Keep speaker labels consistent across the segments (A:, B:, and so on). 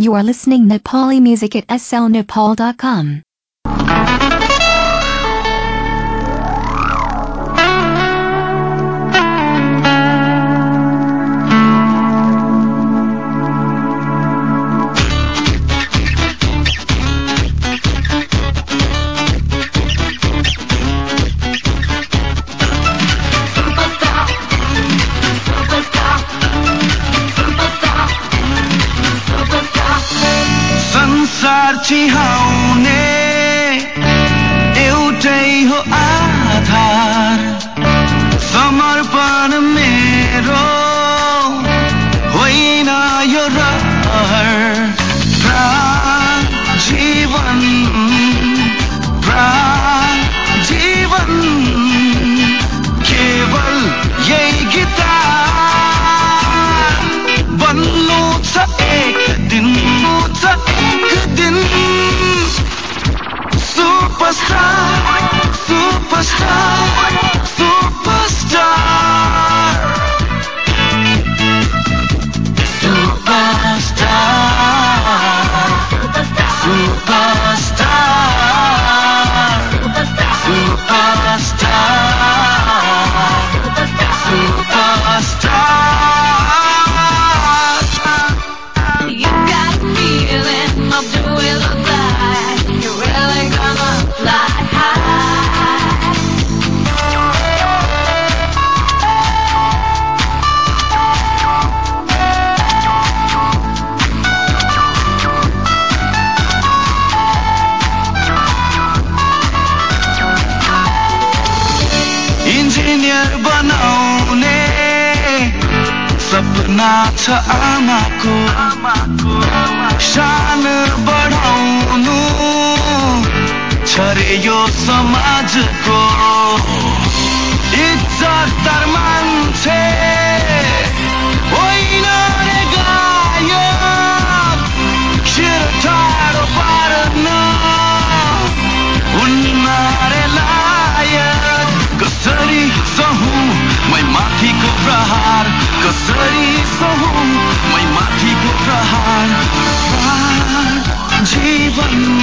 A: You are listening Nepali music at slnepal.com.
B: चिहाउने एउटै हो
C: superstar.
B: Engineer बनाउने सपना छ आमाको। शान बढाउनु छ रे यो समाजको इज्जतदार मान्छे। run.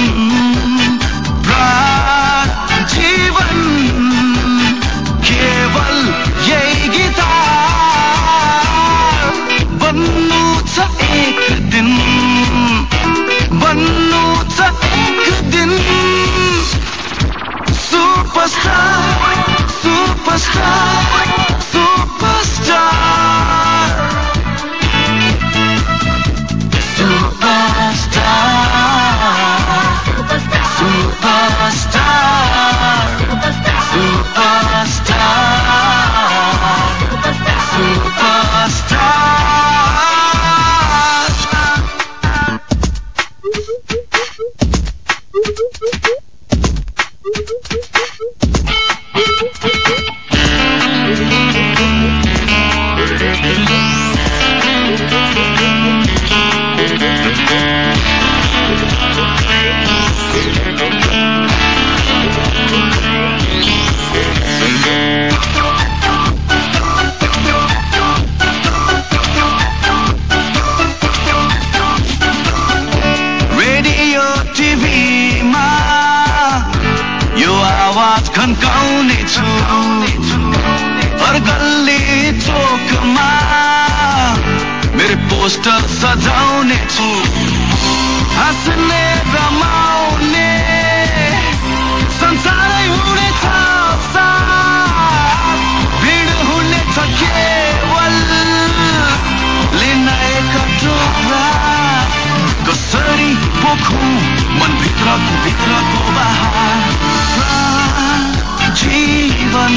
B: खन्काउने छु। हर गल्ली चोकमा मेरो पोस्टर सजाउने छु। हाँस्ने रमाउने संसारै हुनेछ भिड हुनेछ केवल लिन एक टुक्रा कसरी पोखौँ मनभित्रको भित्रको प्राण जीवन